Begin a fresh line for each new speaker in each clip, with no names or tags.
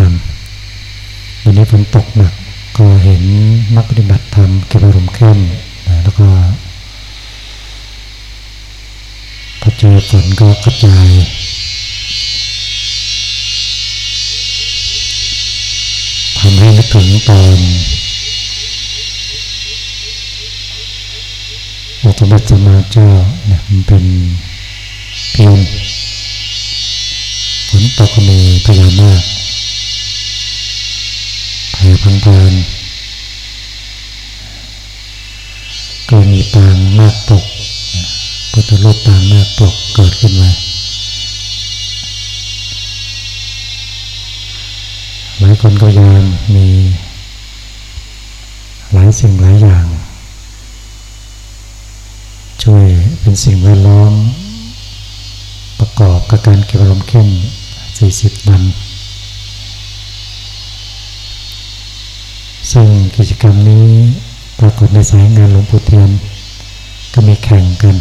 ธรรมวันนี้ฝนตกหนักก็เห็นนักปฏิบัติธรรมเก็บอารมณ์เข้มนะแล้วก็พอเจอฝนก็กระจายทำให้นึกถึงตอนอุตบัติมาเจ้าเนี่ยมันเป็นเพียงฝนตกก็มีพญานาค แผ่พังพานก็มีปางนาคปกพุทธรูปปางนาคปกเกิดขึ้นมาหลายคนก็ยอมมีหลายสิ่งหลายอย่าง ช่วยเป็นสิ่งแวดล้อม ประกอบกับการเก็บอารมณ์เข้ม 40 วัน ซึ่งกิจกรรมนี้ปรากฏในสายงานหลวงปู่เทียนก็มีแข่งกัน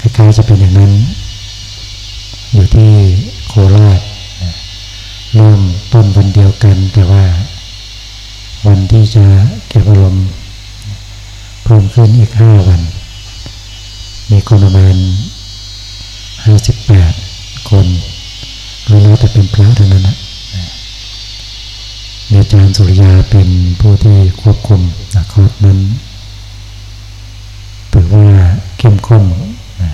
คล้ายๆจะเป็นอย่างนั้น อยู่ที่โคราชเริ่มต้นวันเดียวกัน แต่ว่า วันที่จะเก็บอารมณ์เพิ่มขึ้นอีกห้าวัน มีคนประมาณห้าสิบแปดคนรู้แต่เป็นพระเท่านั้นนะ อาจารย์สุริยาเป็นผู้ที่ควบคุมนะคอร์สนั้นถือว่าเข้มข้นนะ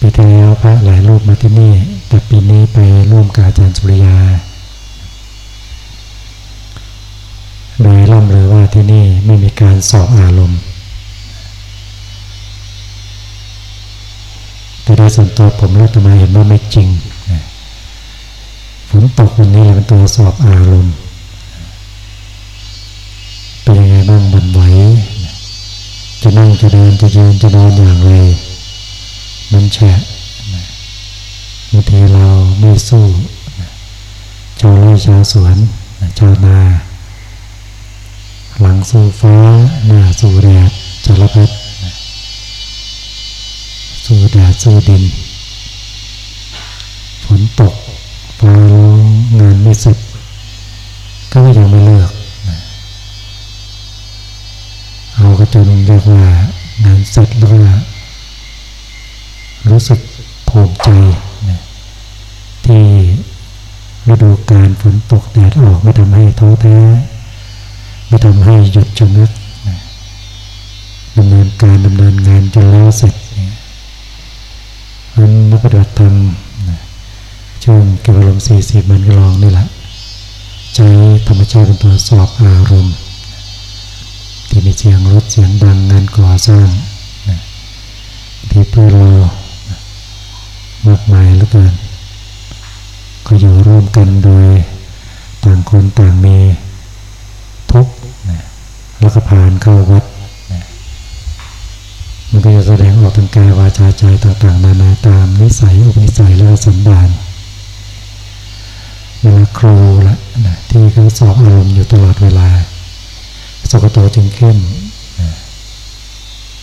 ปีที่แล้วพระหลายรูปมาที่นี่ แต่ปีนี้ไปร่วมกับอาจารย์สุริยา โดยร่ำเลยว่าที่นี่ไม่มีการสอบอารมณ์ แต่โดยส่วนตัวผมและตมาเห็นว่าไม่จริง ฝนตกวันนี้เป็นตัวสอบอารมณ์เป็นยังไงบ้างบันไหวจะนั่งจะเดินจะยืนจะนอนอย่างไร มันแฉะบางทีเราไม่สู้ชาวไร่ชาวสวนชาวนา หลังสู้ฟ้าหน้าสู้แดดจารพัดสู้แดดสู้ดิน ฝนตก ฟ้าร้องานไม่เสร็จก็ยังไม่เลิกเอาก็จนเรียกว่างานเสร็จแล้วก็รู้สึกภูมิใจนะที่ฤดูการฝนตกแดดออกไม่ทำให้ท้อแท้ ไม่ทำให้หยุดชะงักดำเนินการดำเนินงานจนแล้วเสร็จนั้นนักปฏิบัติธรรม ช่วงเก็บอารมณ์สี่สิบมันก็ลองนี่แหละใช้ธรรมชาติเป็นตัวสอบอารมณ์ ที่มีเสียงรถเสียงดังงานก่อสร้างที่เพื่อเรามากมายเหลือเกินก็อยู่ร่วมกันโดยต่างคนต่างมีทุกข์แล้วก็ผ่านเข้าวัดมันก็จะแสดงออกทางกายวาจาใจต่างๆนานาตามนิสัยอุปนิสัยและสันดาน เวลาครูละนะที่เขาสอบอารมณ์อยู่ตลอดเวลา สกโตจึงเข้มนะ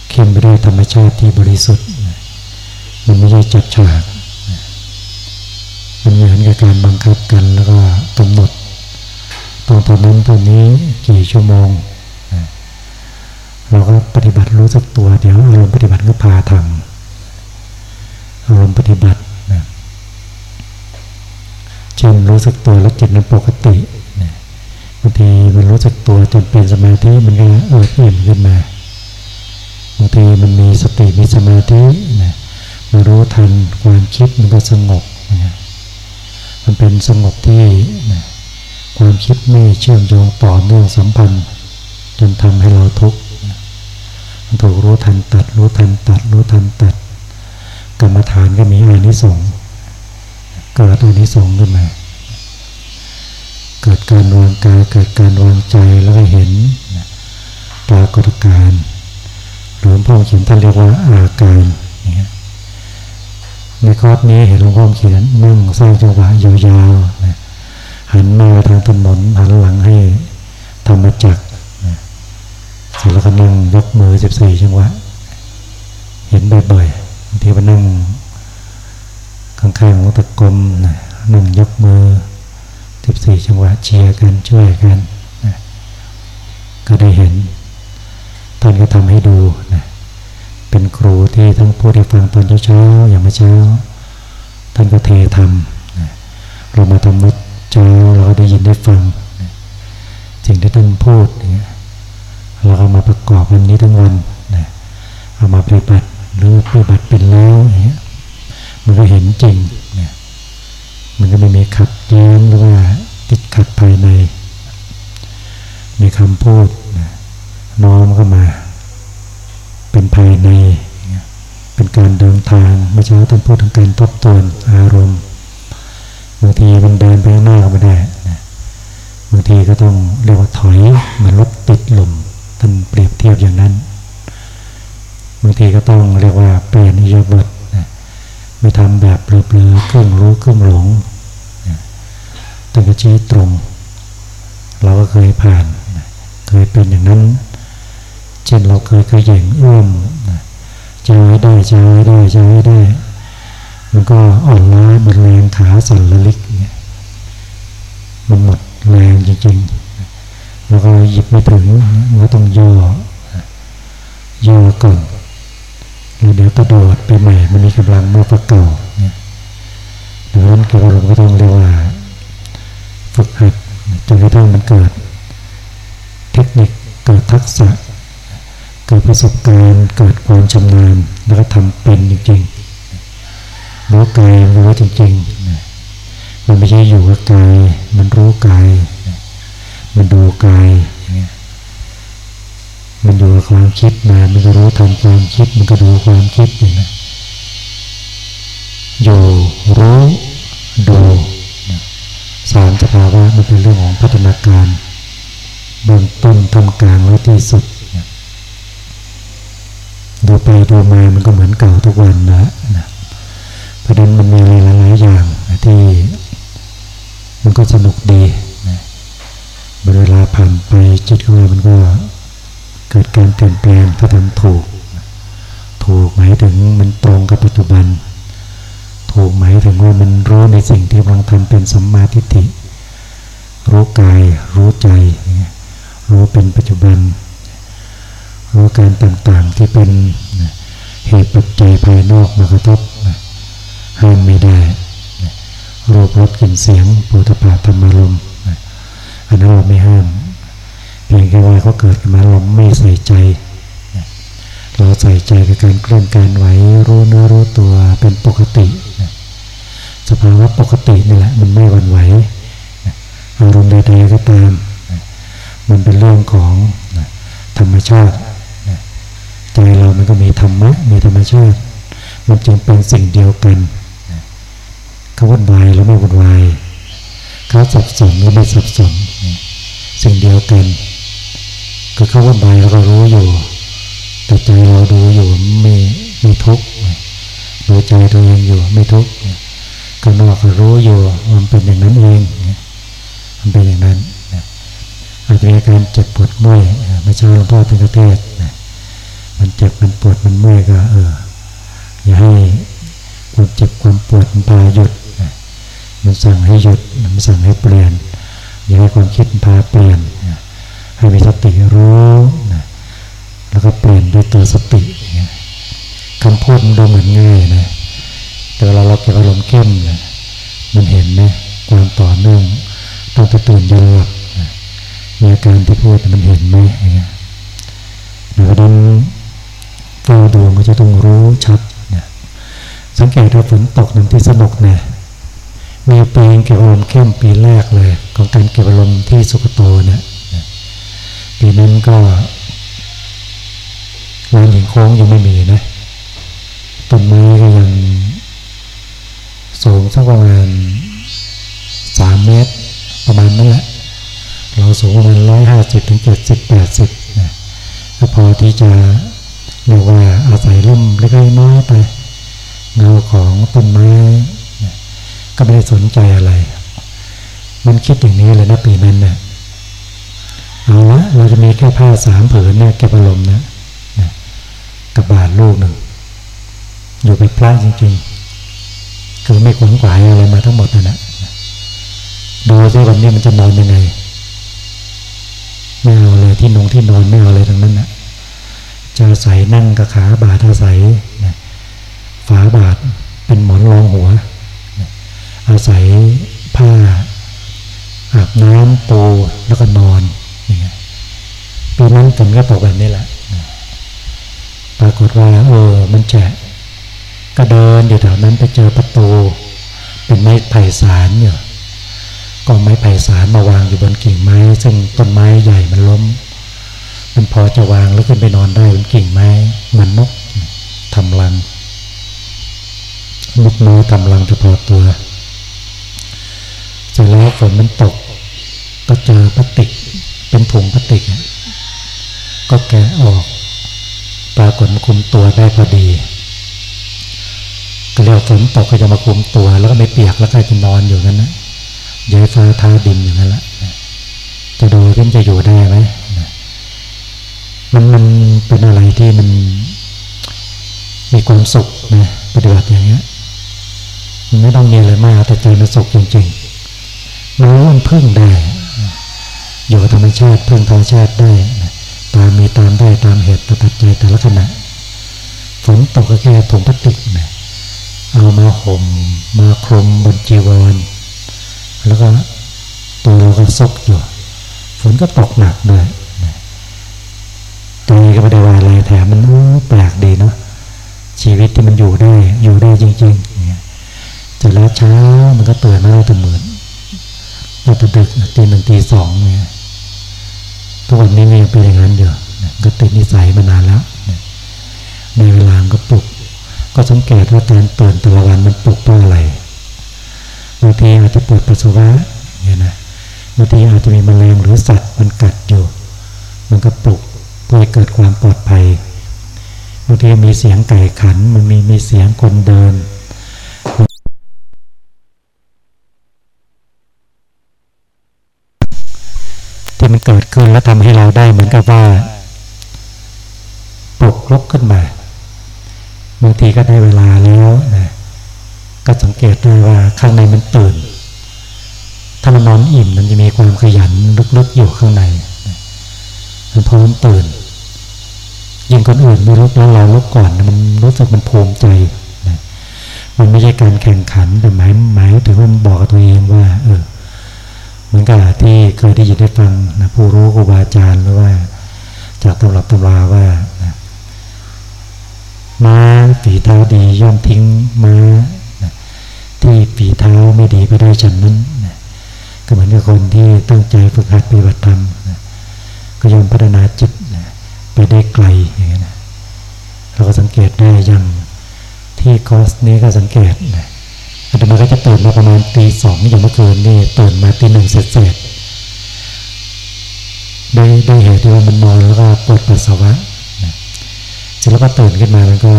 เข้มไปด้วยธรรมชาติที่บริสุทธิ์นะมันไม่ใช่จัดฉากนะมันเหมือนกับการบังคับกันแล้วก็กำหนดตรงตอนนั้นตอนนี้กี่ชั่วโมงนะเราก็ปฏิบัติรู้สักตัว เดี๋ยวอารมณ์ปฏิบัติก็พาทำอารมณ์ปฏิบัติ นะเช่นรู้สึกตัวแล้วจิตมันปกติบางทีมันรู้สึกตัวจนเป็นสมาธิมันก็เอิบอิ่มขึ้นมาบางทีมันมีสติมีสมาธินะมารู้ทันความคิดมันก็สงบนะมันเป็นสงบที่นะความคิดไม่เชื่อมโยงต่อเนื่องสัมพันธ์ จนทำให้เราทุกข์มันถูกรู้ทันตัด รู้ทันตัด รู้ทันตัด กรรมฐานก็มีอานิสงส์ เกิดอานิสงส์ขึ้นมาเกิดการวางกายเกิดการวางใจแล้วก็เห็นปรากฏการณ์หลวงพ่อเขียนท่านเรียกว่าอาการในคอร์สนี้เห็นหลวงพ่อเขียนนั่งสร้างจังหวะยาวๆนะหันมาทางถนนหันหลังให้ธรรมจักรเสร็จแล้วก็นั่งยกมือสิบสี่จังหวะ เห็นบ่อยๆบางทีมานั่ง ข้างๆของตะกลมนะนั่งยกมือสิบสี่จังหวะเชียร์กันช่วยกันนะก็ได้เห็นท่านก็ทำให้ดูนะเป็นครูที่ทั้งพูดให้ฟังตอนเช้าๆอย่างเมื่อเช้าท่านก็เททำนะเรามาทำมุดเช้าเราก็ได้ยินได้ฟังนะสิ่งที่ท่านพูดเนี่ยเราเอามาประกอบวันนี้ทั้งวันนะเอามาปฏิบัติหรือปฏิบัติเป็นแล้วอย่างเงี้ย มันก็เห็นจริงนะมันก็ไม่มีขัดแย้งหรือว่าติดขัดภายใน มีคำพูดนะน้อมเข้ามา เป็นภายใน เป็นการเดินทางเมื่อเช้าท่านพูดถึงการทบทวนอารมณ์บางทีมันเดินไปหน้าก็ไม่ได้นะบางทีก็ต้องเรียกว่าถอยเหมือนรถติดลมท่านเปรียบเทียบอย่างนั้นบางทีก็ต้องเรียกว่าเปลี่ยนอิยาบทนะ ไม่ทำแบบเปลือๆครึ่งรู้ครึ่งหลงตั้งแต่ชี้ตรง เราก็เคยผ่าน เคยเป็นอย่างนั้น เช่นเราเคยเคยเหย่งเอื้อมนะจะให้ได้เจะให้ได้เจะให้ได้ มันก็อ่อนล้ามันแรงขาสั่นระลิกมันหมดแรงจริงๆ แล้วก็หยิบไม่ถึงมันก็ต้องย่อย่อก่อน เดี๋ยวกระโดดไปใหม่ มันมีกำลังมากกว่าเก่าเนี่ยดังนั้นกระโดดก็ต้องเรียกว่าฝึกหัดจนกระทั่งมันเกิด เทคนิคเกิดทักษะ เกิดประสบการณ์ เกิดความชำนาญแล้วก็ทำเป็นจริงๆรู้กายรู้จริงๆมันไม่ใช่อยู่กับกายมันรู้กายมันดูกาย มันดูความคิดมามันก็รู้ทันความคิด มันก็ดูความคิดอย่างนี้อยู่รู้ดูสามสภาวะมันเป็นเรื่องของพัฒนาการเบื้องต้นทำกลางและที่สุดดูไปดูมามันก็เหมือนเก่าทุกวันนะนะประเด็นมันมีอะไรหลายๆอย่างที่มันก็สนุกดีนะเวลาผ่านไปจิตของเรามันก็ เกิดการเปลี่ยนแปลงถ้าทำถูก ถูกหมายถึงมันตรงกับปัจจุบัน ถูกหมายถึงว่ามันรู้ในสิ่งที่กำลังทำเป็นสัมมาทิฏฐิ รู้กายรู้ใจ รู้เป็นปัจจุบัน รู้การต่างๆที่เป็นเหตุปัจจัยภายนอกมากระทบห้ามไม่ได้รูปรสกลิ่นเสียงปุถะปาธรรมารมอันนั้นเราไม่ห้ามเพียงแค่ว่า เขาเกิดมาเราไม่ใส่ใจ เราใส่ใจกับการเคลื่อนการไหวรู้เนื้อรู้ตัวเป็นปกติสภาวะปกตินี่แหละมันไม่หวั่นไหวอารมณ์ใดๆก็ตามมันเป็นเรื่องของธรรมชาติใจเรามันก็มีธรรมะมีธรรมชาติ มันจึงเป็นสิ่งเดียวกันเขาวุ่นวายแล้วไม่วุ่นวายเขาสับสนแล้วไม่สับสนสิ่งเดียวกัน คือเขาวุ่นวายเราก็รู้อยู่ แต่ใจเราดูอยู่ไม่ไม่ทุกข์ดูใจตัวเองอยู่ไม่ทุกข์ก็นอกก็รู้อยู่มันเป็นอย่างนั้นเองมันเป็นอย่างนั้นอาจจะมีการเจ็บปวดเมื่อยไม่ใช่หลวงพ่อเป็นกระเทศมันเจ็บมันปวดมันเมื่อยก็เอออย่าให้ความเจ็บความปวดมันพาหยุดมันสั่งให้หยุดมันสั่งให้เปลี่ยนอย่าให้ความคิดพาเปลี่ยน ให้มีสติรู้นะแล้วก็เปลี่ยนด้วยตัวสติคำพูดมันดูเหมือนง่ายนะแต่เวลาเราเก็บอารมณ์เข้มนะมันเห็นนะความต่อเนื่องต้องตื่นยันหลับมีอาการที่พูดมันเห็นไหมเงี้ยดังนั้นเฝ้าดูมันจะต้องรู้ชัดนะสังเกตว่าฝนตกนั้นที่สนุกนะมีปีเก็บอารมณ์เข้มปีแรกเลย ของการเก็บอารมณ์ที่สุกโตเนี่ย ปีนั้นก็ลานหินโค้งยังไม่มีนะต้นไม้ก็ยังสูงสักประมาณสามเมตร ประมาณนั้นแหละ เราสูงประมาณร้อยห้าสิบถึงเจ็ดสิบแปดสิบนะก็พอที่จะเรียกว่าอาศัยร่มเล็กๆน้อยไป เงาของต้นไม้ก็ไม่ได้สนใจอะไร มันคิดอย่างนี้เลยนะปีนั้นเนะี่ย เอาละเราจะมีแค่ผ้าสามผืนเนี่ยเก็บอารมณ์นะนะกับบาทลูกหนึ่ง อยู่เป็นพระจริงๆ คือไม่ขวนขวายอะไรมาทั้งหมดนั่นแหละดูซิวันนี้มันจะนอนยังไงไม่เอาเลยที่นงที่นอนไม่เอาเลยทั้งนั้นนะจะใส่นั่งกับขาบาดอาศัยนะฝาบาดเป็นหมอนรองหัวนะอาศัยผ้าอาบน้ำปูแล้วก็นอน ปีนั้นฝนก็ตกแบบนี้แหละปรากฏว่าเออมันแฉะก็เดินอยู่แถวนั้นไปเจอประตู เป็นไม้ไผ่สารอยู่ก็ไม้ไผ่สารมาวางอยู่บนกิ่งไม้ ซึ่งต้นไม้ใหญ่มันล้ม มันพอจะวางแล้วขึ้นไปนอนได้บนกิ่งไม้ มันนกทำรังนกน้อยทำรังเฉพาะตัว เสร็จแล้วฝนมันตก ก็เจอพลาสติก เป็นถุงพลาสติก ก็แกะออก ปรากฏคุมตัวได้พอดี ก็เรียกฝนตกก็จะมาคุมตัว แล้วก็ไม่เปียกแล้วก็จะนอนอยู่นั้นนะย้ายฟ้าท้าดินอย่างนั้นแหละจะดูที่มันจะอยู่ได้ไหมมันมันเป็นอะไรที่มันมีความสุขนะปฏิบัติอย่างเงี้ยมันไม่ต้องมีอะไรมากแต่ใจมันสุขจริงๆมันมันพึ่งได้ อยู่กับธรรมชาติพึ่งธรรมชาติได้ตามมีตามได้ตามเหตุปัจจัยแต่ละขณะฝนตกก็แค่ถุงพลาสติกนะเอามาห่มมาคลุมบนจีวร แล้วก็ตัวเราก็ซกอยู่ฝนก็ตกหนักด้วยตัวก็ไม่ได้ว่าอะไรแถมมันแปลกดีเนาะชีวิตที่มันอยู่ได้อยู่ได้จริงๆเนี่ยจะแล้วเช้ามันก็เตื่นมาได้ตื่นเหมือน เราตื่นดึกตีหนึ่งตีสองเนี่ยทุกวันนี้ยังเป็นอย่างนั้นอยู่ก็ติดนิสัยมานานแล้วในเวลาก็ปลุก ก็สังเกตว่าการตื่นแต่ละวันมันปลุกเพราะอะไรบางทีอาจจะปวดปัสสาวะเนี่ยนะบางทีอาจจะมีแมลงหรือสัตว์มันกัดอยู่ มันก็ปลุกเพื่อเกิดความปลอดภัยบางทีมีเสียงไก่ขัน มันมีมีเสียงคนเดิน ที่ มันเกิดขึ้นแล้วทำให้เราได้เหมือนกับว่าปลุกลุกขึ้นมาบางทีก็ได้เวลาแล้วนะก็สังเกตด้ว่าข้างในมันตื่น ถ้ามันนอนอิ่มมันจะมีความขยันลึกๆอยู่ข้างในมันพร้อมตื่นยิ่งคนอื่นไม่ลุกแล้วเราลุกก่อนมันรู้สึกมันภูมิใจนะมันไม่ใช่การแข่งขันแต่หมายหมายถึงว่ามันบอกกับตัวเองว่า เออ เหมือนกับที่เคยได้ยินได้ฟังนะผู้รู้ครูบาอาจารย์หรือว่า จากตำรับตำราว่านะม้าฝีเท้าดีย่อมทิ้งม้าที่ฝีเท้าไม่ดีไปได้ฉันนั้นนะก็เหมือนกับคนที่ตั้งใจฝึกหัดปฏิบัติธรรมนะก็ย่อมพัฒนาจิตนะไปได้ไกลอย่างนี้นะเราก็สังเกตได้ยังที่คอสนี้ก็สังเกตนะ อาตมาก็จะตื่นมาประมาณตีสองอย่างเมื่อคืนนี่ตื่นมาตีหนึ่งเสร็จเสร็จได้ได้เหตุที่ว่ามันนอนแล้วก็ปวดปัสสาวะเสร็จแล้วก็ตื่นขึ้นมามันก็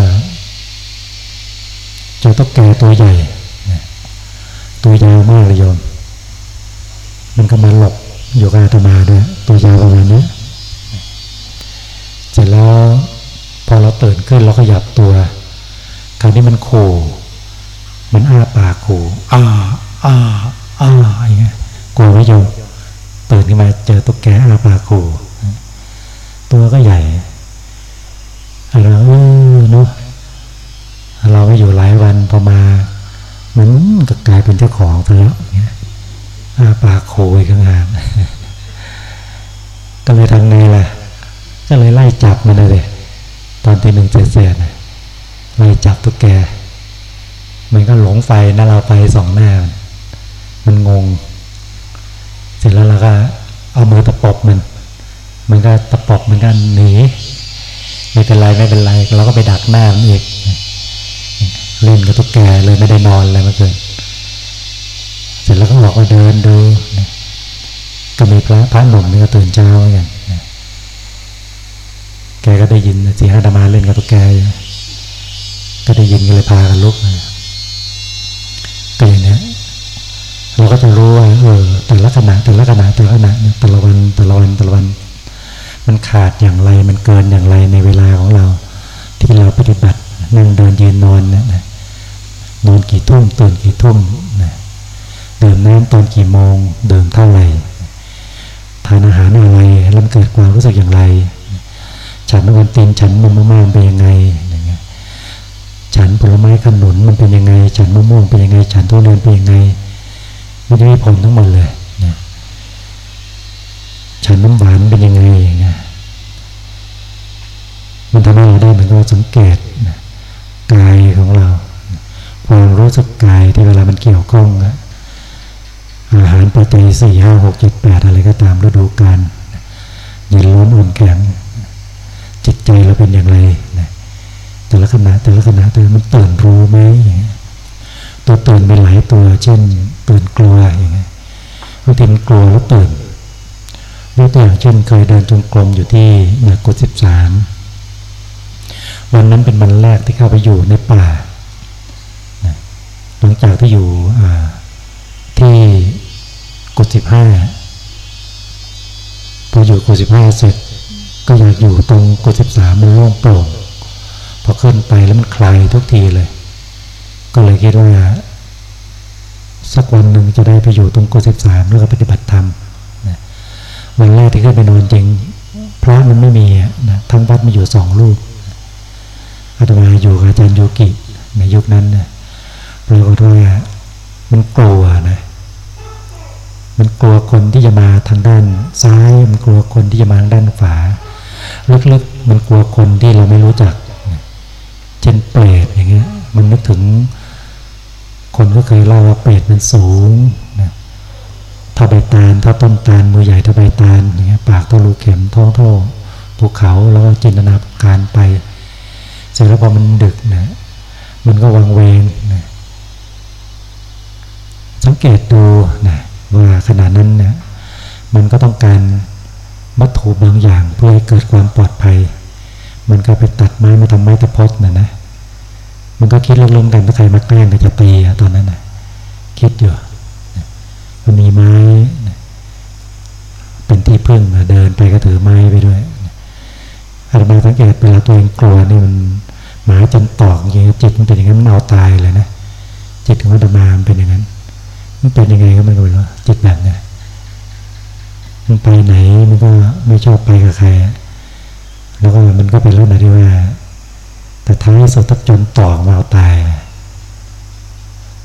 จอตุ๊กแก่ตัวใหญ่ตัวยาวมากเลยโยม มันก็มาหลบอยู่กับอาตมาด้วย ตัวยาวประมาณนี้เสร็จแล้วพอเราตื่นขึ้นเราก็หยับตัว คราวนี้มันโู มันอ้าปากโูอ้าอ้าอ้าอย่างเงี้ยกลัวไหมโยมตื่นขึ้นมาเจอตุ๊กแกอ้าปากโูตัวก็ใหญ่เราเออเนาะเราไม่อยู่หลายวันพอมามันก็กลายเป็นเจ้าของไปแล้วเนี่ยอาปากโคยข้างหางก็เลยทำไงล่ะ ก็เลยไล่จับมันเลยตอนที่หนึ่งเสียดไล่จับตุ๊กแก มันก็หลงไฟนะเราไฟสองหน้า มันงง เสร็จแล้วเราก็เอามือตะปบมัน มันก็ตะปบมันก็หนีไม่เป็นไรไม่เป็นไรเราก็ไปดักหน้ามันอีกเล่นกับตุ๊กแกเลยไม่ได้นอนเลยเมื่อคืนเสร็จแล้วก็บอกว่าเดินดูก็มีพระพระหนุ่มนี่ก็ตื่นเช้าเหมือนกันแกก็ได้ยินเสียงอาตมาเล่นกับตุ๊กแกก็ได้ยินก็เลยพากันลุก ขณะแต่ละขณะแต่ละขณะแต่ละวันแต่ละวันแต่ละวัน มันขาดอย่างไรมันเกินอย่างไรในเวลาของเรา ที่เราปฏิบัตินั่งเดินยืนนอนเนี่ยนะนอนกี่ทุ่มตื่นกี่ทุ่มนะดื่มน้ำตอนกี่โมงดื่มเท่าไหร่ทานอาหารอะไรแล้วมันเกิดความรู้สึกอย่างไร ฉันวันตีนฉันมันมากๆเป็นยังไงอย่างเงี้ยฉันผลไม้ขนุนมันเป็นยังไง ฉันมะม่วงเป็นยังไง ฉันทุเรียนเป็นยังไงมันจะมีผลทั้งหมดเลย ฉันน้ำหวานเป็นยังไงอย่างเงี้ยมันทำให้เราได้เหมือนเราสังเกตนะกายของเราความรู้สึกกายที่เวลามันเกี่ยวข้องอะอาหารปัจจัยสี่ห้าหกเจ็ดแปดอะไรก็ตามฤดูกาลเย็นร้อนอุ่นแข็งจิตใจเราเป็นอย่างไรนะแต่ละขณะแต่ละขณะตัวมันตื่นรู้ไหมตัวตื่นเป็นหลายตัว เช่นตื่นกลัวอย่างเงี้ยบางทีมันกลัวแล้วตื่น ยกตัวอย่างเช่นเคยเดินจงกรมอยู่ที่นือกดสิบสามวันนั้นเป็นวันแรกที่เข้าไปอยู่ในป่าหลังจากที่อยู่ที่กดสิบห้าพออยู่กดสิบห้าเสร็จก็อยากอยู่ตรงกดสิบสามมันโล่งโปร่งพอขึ้นไปแล้วมันคลายทุกทีเลย ก็เลยคิดว่า สักวันหนึ่งจะได้ไปอยู่ตรงกดสิบสามแล้วก็ปฏิบัติธรรม วันแรกที่ขึ้นไปนอนจริง พระมันไม่มีนะทั้งวัดมีอยู่สองรูปอาตมาอยู่กับอาจารย์โยกิในยุคนั้นนะปรากฏว่ามันกลัวนะมันกลัวคนที่จะมาทางด้านซ้าย มันกลัวคนที่จะมาทางด้านขวาลึกๆมันกลัวคนที่เราไม่รู้จักเช่นเปรตอย่างเงี้ยมันนึกถึงคนก็เคยเล่าว่าเปรตมันสูงาใบตาลท่าต้นตาลมือใหญ่ท่าใบตาลอย่างเงี้ยปากท่ารูเข็มท้องเท่าภูเขาแล้วก็จินตนาการไป เสร็จแล้วพอมันดึกนะมันก็วังเวงนะสังเกตดูนะว่าขณะนั้นนะมันก็ต้องการวัตถุบางอย่างเพื่อให้เกิดความปลอดภัย มันก็ไปตัดไม้มาทำไม้ตะพดนะนะมันก็คิดเรื่องๆกันถ้าใครมาแกล้งก็จะตีตอนนั้นนะคิดอยู่ มันมีไม้ เป็นที่พึ่งเดินไปก็ถือไม้ไปด้วยอาตมาสังเกตเวลาตัวเองกลัวนี่มันหมาจนตอกอย่างจิตมันเป็นอย่างนั้นมันเอาตายเลยนะจิตของอาตมามันเป็นอย่างนั้น มันเป็นยังไงก็ไม่รู้ว่าจิตแบบนี้มันไปไหนมันก็ไม่ชอบไปกับใครแล้วก็มันก็เป็นรื่องที่ว่า แต่ท้ายสุดตักจนตอกมาเอาตาย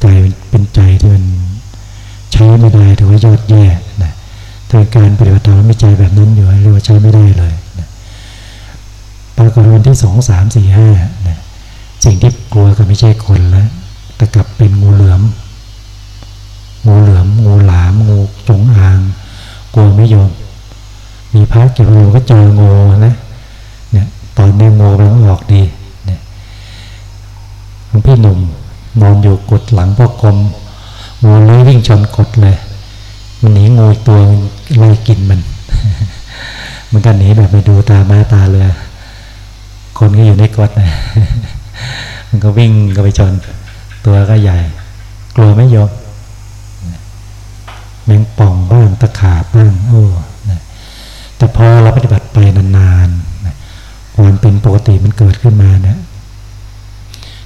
ใจเป็นใจที่มัน ช้ไม่ได้ถือว่ายอดแย่นะแต่การปฏิบัติธรรมไม่ใจแบบนั้นอยู่เรียกว่าใช้ไม่ได้เลยปรากฏวันที่สองสามสี่ห้าสิ่งที่กลัวก็ไม่ใช่คนแล้วแต่กลับเป็นงูเหลือม งูเหลือม งูหลาม งูจงอาง กลัวไม่ยอมมีพระเก็บงูก็เจองูนะเนี่ยตอนนี้งูมันออกดีเนี่ยหลวงพี่หนุ่มนอนอยู่กดหลังพ่อกรม งูเลยวิ่งชนกดเลย มันหนีงูตัวไล่กินมัน มันก็หนีแบบไปดูตามาตาเลยคนก็อยู่ในกดนะมันก็วิ่งก็ไปชนตัวก็ใหญ่ กลัวไม่ยกแมงป่องบ้างตะขาบบ้างโอ้แต่พอเราปฏิบัติไปนานๆความเป็นปกติมันเกิดขึ้นมาเนะ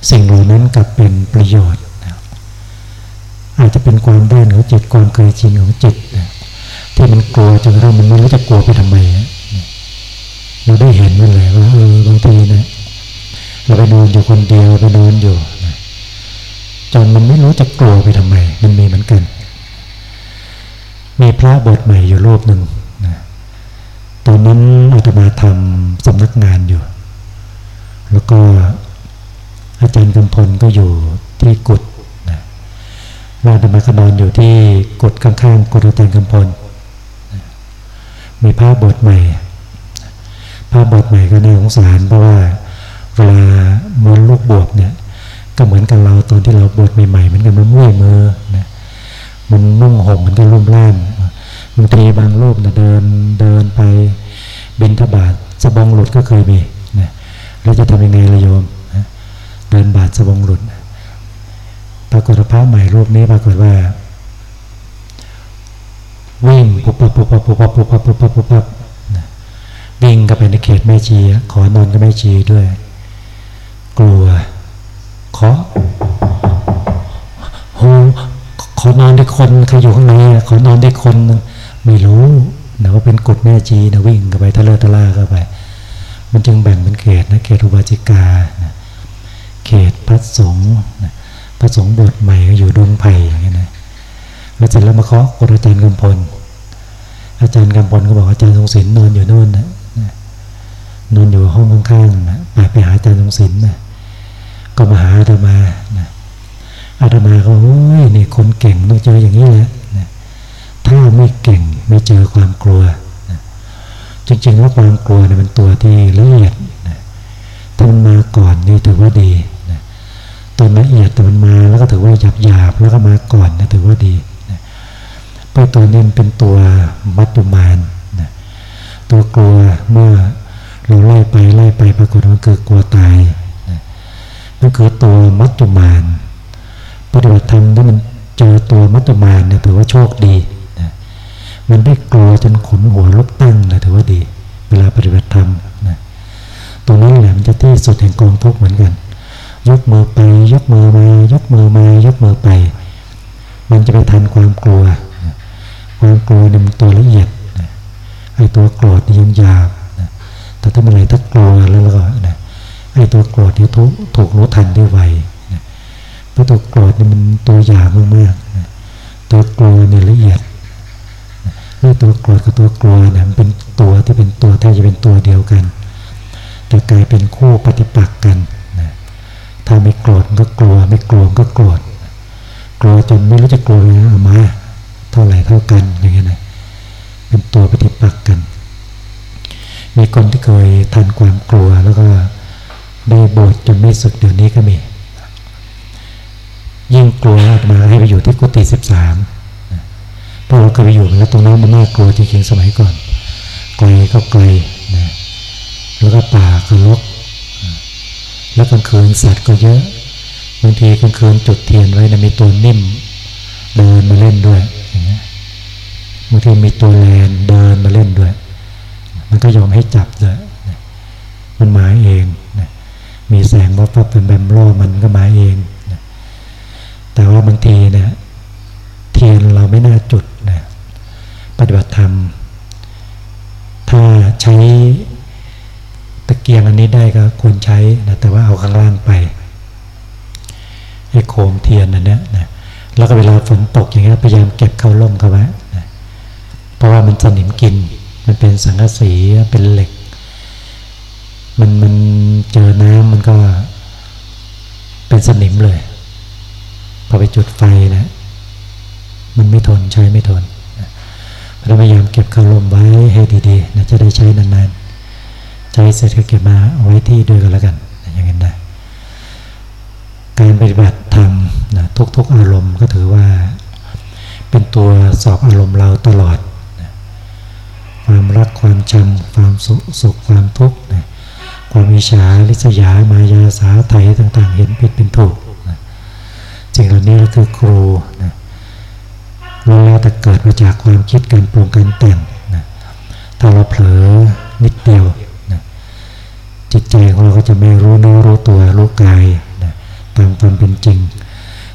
สิ่งเหล่านั้นกลับเป็นประโยชน์ อาจจะเป็นความได้ของจิตความเคยชินของจิตที่มันกลัวจนกระทั่งมันไม่รู้จะกลัวไปทำไมเราได้เห็นมันเลยว่าเออบางทีนะเราไปนอนอยู่คนเดียวไปนอนอยู่จนมันไม่รู้จะกลัวไปทำไม มันมีเหมือนกัน มีพระบทใหม่อยู่รูปหนึ่งตอนนั้นอาตมาทำสำนักงานอยู่ แล้วก็อาจารย์กำพลก็อยู่ที่กุฏ นะอาตมาก็นอนอยู่ที่กุฏข้างๆกุฏอาจารย์กำพลมีพระบทใหม่พระบทใหม่ก็น่าสงสารเพราะว่าเวลามือลูกบวชเนี่ย ก็เหมือนกับเราตอนที่เราบวชใหม่ๆเหมือนกันมันมุ่ยมือนะมันนุ่งห่มมันก็รุ่มร่ามบางทีบางรูปนะเดินเดินไปบินทบาทสบองหลุดก็เคยมีนะเราจะทำยังไงละโยมนะเดินบาทสบองหลุด ปรากฏพระใหม่รูปนี้ปรากฏว่า วิ่งปุบปับปุบปับปุบปับปุบปับปุบปับปุบปั๊บวิ่งก็ไปในเขตแม่ชี ขอนอนก็แม่ชีด้วย กลัวเคาะอ้ขอนอนได้คนใครอยู่ข้างในขอนอนได้คนไม่รู้นะว่าเป็นกฎแม่จีนะวิ่งกันไปทะเลทะล่าเข้าไป มันจึงแบ่งเป็นเขตนะเขตอุบาจิกานะเขตพระสงฆ์นะ ระสงฆ์บทใหม่ก็อยู่ดงไผ่อย่างเงี้ยนะแล้วเสร็จแล้วมาเคาะกฎอาจารย์กำพล อาจารย์กำพลก็บอกอาจารย์ทรงศิลป์นอนอยู่นู่นนะนอนอยู่ห้องข้างๆนะไปไปหาอาจารย์ทรงศิลป์นะก็มาหาอาตมานะอาตมาก็โอ้ยนี่คนเก่งต้องเจออย่างนี้แหละนะถ้าไม่เก่งไม่เจอความกลัวนะจริงๆแล้วความกลัวเนี่ยมันตัวที่ละเอียดนะถ้ามันมาก่อนนี่ถือว่าดี ตัวละเอียดแต่มันมาแล้วก็ถือว่าหยาบหยาบแล้วก็มาก่อนนะถือว่าดีนะเพราะตัวนี้เป็นตัวมัตตุมานนะตัวกลัวเมื่อเราไล่ไปไล่ไปปรากฏมันคือกลัวตายนะนั่นคือตัวมัตตุมานปฏิบัติธรรมถ้ามันเจอตัวมัตตุมานเนี่ยถือว่าโชคดีนะมันไม่กลัวจนขนหัวลุกตั้งนะถือว่าดี เวลาปฏิบัติธรรมนะตรงนั้นแหละมันจะที่สุดแห่งกองทุกข์เหมือนกัน ยกมือไป ยกมือมายกมือมายกมือไป มันจะไปทันความกลัว ความกลัวเนี่ยมันตัวละเอียดไอ้ตัวโกรธนี่ยังยาบนะแต่ถ้าเมื่อไรถ้ากลัวแล้วก็นะไอ้ตัวโกรธที่ถูกถูกรู้ทันได้ไวเพราะตัวโกรธนี่มันตัวหยาบมากๆตัวกลัวเนี่ยละเอียดเรื่องตัวโกรธกับตัวกลัวเนี่ยมันเป็นตัวที่เป็นตัวแทบจะเป็นตัวเดียวกัน แต่กลายเป็นคู่ปฏิปักษ์กัน ไม่โกรธก็กลัว ไม่กลัวก็โกรธกลัวจนไม่รู้จะกลัวยังไงออกมาเท่าไหร่เท่ากันอย่างเงี้ยนะเป็นตัวปฏิปักษ์กัน มีคนที่เคยทันความกลัวแล้วก็ได้บวชจนไม่สึกเดี๋ยวนี้ก็มี ยิ่งกลัวมาให้ไปอยู่ที่กุฏิสิบสามพราะเราเคยไปอยู่แล้วตรงนั้นมันน่ากลัวจริงๆสมัยก่อนไกลก็ไกลนะแล้วก็ป่าก็รก แล้วกลางคืนสัตว์ก็เยอะบางทีกลางคืนจุดเทียนไว้นะมีตัวนิ่ม เดินมาเล่นด้วยบางทีมีตัวแลนเดินมาเล่นด้วย มันก็ยอมให้จับเลยมันหมายเองมีแสงว่าปั๊บเป็นแบมล่อมันก็มาเองแต่ว่าบางทีเนี่ยเทียนเราไม่น่าจุดนะปฏิบัติธรรม ถ้าใช้ตะเกียงอันนี้ ได้ก็ควรใช้นะแต่ว่าเอาข้างล่างไปให้โคมเทียนอันนี้นะแล้วก็เวลาฝนตกอย่างเงี้ยพยายามเก็บเข้าร่มเข้าไว้นะเพราะว่ามันสนิมกิน มันเป็นสังกะสีเป็นเหล็ก มันมันเจอน้ำมันก็เป็นสนิมเลยพอไปจุดไฟนะมันไม่ทนใช้ไม่ทนเราพยายามเก็บคารมไว้ให้ดีๆนะจะได้ใช้นานๆ ใช้เสร็จก็เก็บมาไว้ที่ด้วยกันแล้วกันอย่างนั้นนะการปฏิบัติธรรมนะทุกๆอารมณ์ก็ถือว่า เป็นตัวสอบอารมณ์เราตลอดนะความรักความจำความสุขสขความทุกข์นะความวิชาลิษยามายาสาไทยต่างๆ เห็นผิดเป็นถูกสิ่งเหล่านี้ก็คือครูนะล้วนแล้วแต่เกิดมาจากความคิดการปรุงการแต่งนะถ้าเราเผลอนิดเดียว จิตใจของเราก็จะไม่รู้เนื้อรู้ตัวรู้กายนะตามความเป็นจริง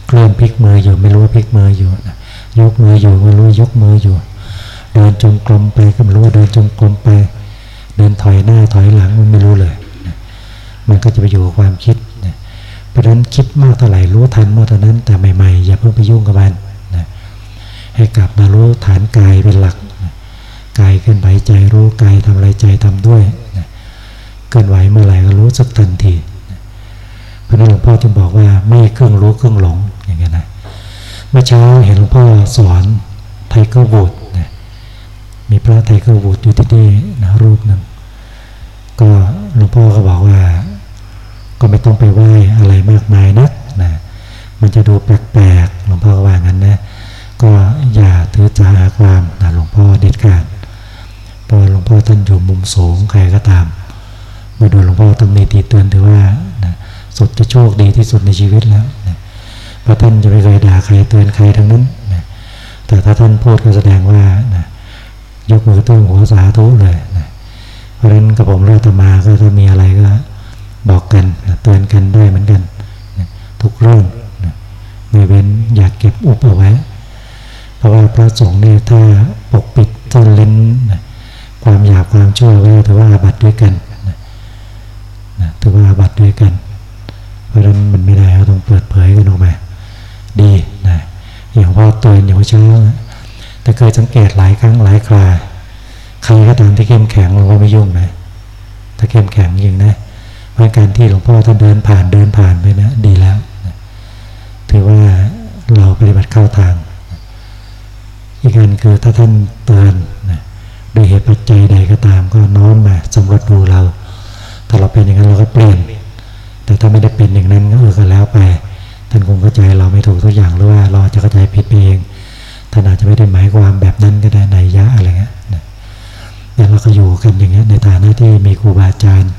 เคลื่อนพลิกมืออยู่ไม่รู้ว่าพลิกมืออยู่นะยกมืออยู่ไม่รู้ยกมืออยู่ เดินจงกรมไปก็ไม่รู้ว่าเดินจงกรมไป เดินถอยหน้าถอยหลังมันไม่รู้เลยนะมันก็จะไปอยู่กับความคิดเพราะฉะนั้นคิดมากเท่าไหร่รู้ทันเมื่อเท่านั้นแต่ใหม่ๆอย่าเพิ่งไปยุ่งกับมันนะให้กลับมารู้ฐานกายเป็นหลักนะกายเคลื่อนไหวใจรู้กายทำอะไรใจทำด้วยนะ เคลื่อนไหวเมื่อไหร่ก็รู้สักทันทีเพราะนั้นหลวงพ่อจึงบอกว่าไม่เครื่องรู้เครื่องหลงอย่างเงี้ยนะเมื่อเช้าเห็นหลวงพ่อสอนไทเกอร์วูดนะมีพระไทเกอร์วูดอยู่ที่นี่นะรูปหนึ่งก็หลวงพ่อก็บอกว่า ก็ไม่ต้องไปไหว้อะไรมากมายนักนะมันจะดูแปลกๆหลวงพ่อว่างั้นนะก็อย่าถือจาความนะหลวงพ่อเด็ดขาดเพราะหลวงพ่อท่านอยู่มุมสูงใครก็ตาม เมื่อโดนหลวงพ่อตำหนิตีเตือนถือว่านะสุดจะโชคดีที่สุดในชีวิตแล้วนะเพราะท่านจะไม่เคยด่าใครเตือนใครทั้งนั้นนะแต่ถ้าท่านพูดก็แสดงว่านะยกมือต้งหัวสาธุเลยนะเพราะฉะนั้นกับผมราตมาก็ถ้ามีอะไรก็บอกกันเตือนกันด้วยเหมือนกันทุกเรื่องไม่เว้นอยากเก็บอุปเอาไว้ เพราะว่าพระสงฆ์เนี่ยถ้าปกปิดซ่อนเล้นความอยากความชั่วไว้ถือว่าอาบัติด้วยกัน นะถือาบัติด้วยกัน เพราะฉะนั้นมันไม่ได้เราต้องเปิดเผยกันออกมา ดีนะอย่างพ่อตัวอย่างเช้าแต่เคยสังเกตหลายครั้งหลายคราใครก็ตามที่เข้มแข็งหลวงพ่อไม่ยุ่งนะถ้าเข้มแข็งจริงนะเพราะการที่หลวงพ่อท่านเดินผ่านเดินผ่านไปนะดีแล้วนะถือว่าเราปฏิบัติเข้าทาง อีกอันคือถ้าท่านเตือนนะโดยเหตุปัจจัยใดก็ตามก็น้อมมาสำรวจดูเรา ถ้าเราเป็นอย่างนั้นเราก็เปลี่ยน แต่ถ้าไม่ได้เป็นอย่างนั้นก็เออก็แล้วไปท่านคงเข้าใจเราไม่ถูกทุกอย่างหรือว่าเราจะเข้าใจผิดเองท่านอาจจะไม่ได้หมายความแบบนั้นก็ได้ในยะอะไรเงี้ยนะแต่เราก็อยู่กันอย่างเงี้ยในฐานะที่มีครูบาอาจารย์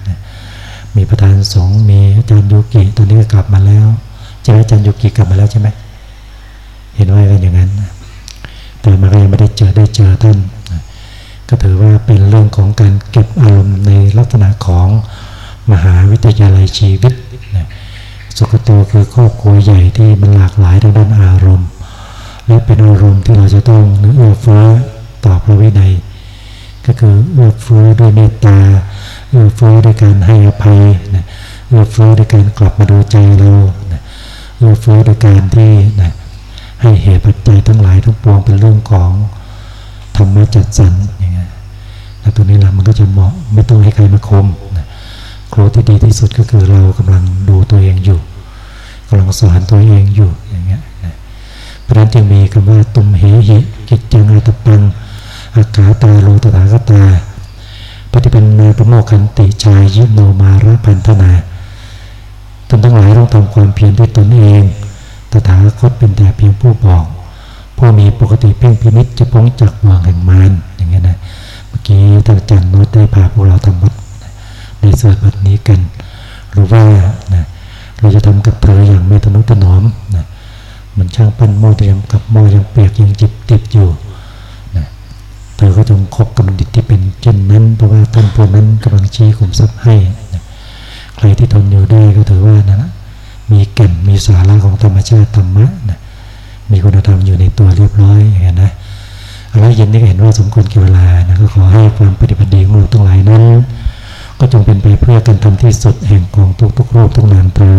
มีประธานสงฆ์มีอาจารย์ยุกิตอนนี้ก็กลับมาแล้วใช่ไหมอาจารย์ยุกิกลับมาแล้วใช่ไหมเห็นว่ากันอย่างนั้น แต่มาก็ยังไม่ได้เจอได้เจอท่าน ก็ถือว่าเป็นเรื่องของการเก็บอารมณ์ในลักษณะของมหาวิทยาลัยชีวิตนะสุขโตคือครอบครัวใหญ่ที่มันหลากหลายทางด้านอารมณ์ และเป็นอารมณ์ที่เราจะต้องเอื้อเฟื้อต่อพระวินัย ก็คือเอื้อเฟื้อด้วยเมตตา เอื้อเฟื้อด้วยการให้อภัยนะเอื้อเฟื้อด้วยการกลับมาดูใจเรานะเอื้อเฟื้อด้วยการที่นะให้เหตุปัจจัยทั้งหลายทั้งปวงเป็นเรื่องของธรรมจัดสรร อย่างเงี้ยแล้วตัวนี้ละมันก็จะเหมาะไม่ต้องให้ใครมาคมนะครูที่ดีที่สุดก็คือเรากำลังดูตัวเองอยู่กำลังสอนตัวเองอยู่อย่างเงี้ยนะเพราะนั้นจึงมีคำว่าตุมเหหิกิจจังอัตปังอากาตาโลตถาคตาปฏิปันนาประโมคันติชายยิโนมาระพันธนาตนทั้งหลายต้องทำความเพียรด้วยตนเอง ตถาคตเป็นแต่เพียงผู้บอก ผู้มีปกติเพ่งพินิจจะพ้องจากห่วงแห่งมารอย่างเงี้ยนะ เมื่อกี้ท่านอาจารย์น้ตได้พาพวกเราทำวัดในส่วนบัดนี้กัน หรือว่านะเราจะทำกับเธออย่างไม่ทนุถนอมนะมันช่างปั้นหม้อเตรียมกับหม้อยังเปียกยังจิบติดอยู่นะเธอก็จงคบกับบัณฑิตที่เป็นเช่นนั้น เพราะว่าท่านผู้นั้นกำลังชี้ขุมทรัพย์ให้นะใครที่ทนอยู่ได้ก็ถือว่านะมีแก่นมีสาระของธรรมชาติธรรมะนะมีคุณธรรมอยู่ในตัวเรียบร้อยอย่างนี้นะ แล้วเย็นนี้ก็เห็นว่าสมควรกี่เวลานะก็ขอให้ความปฏิบัติดีของเราทั้งหลายนั้น ก็จงเป็นไปเพื่อการทำที่สุดแห่งกองทุกทุกโรคทุกนามเตอ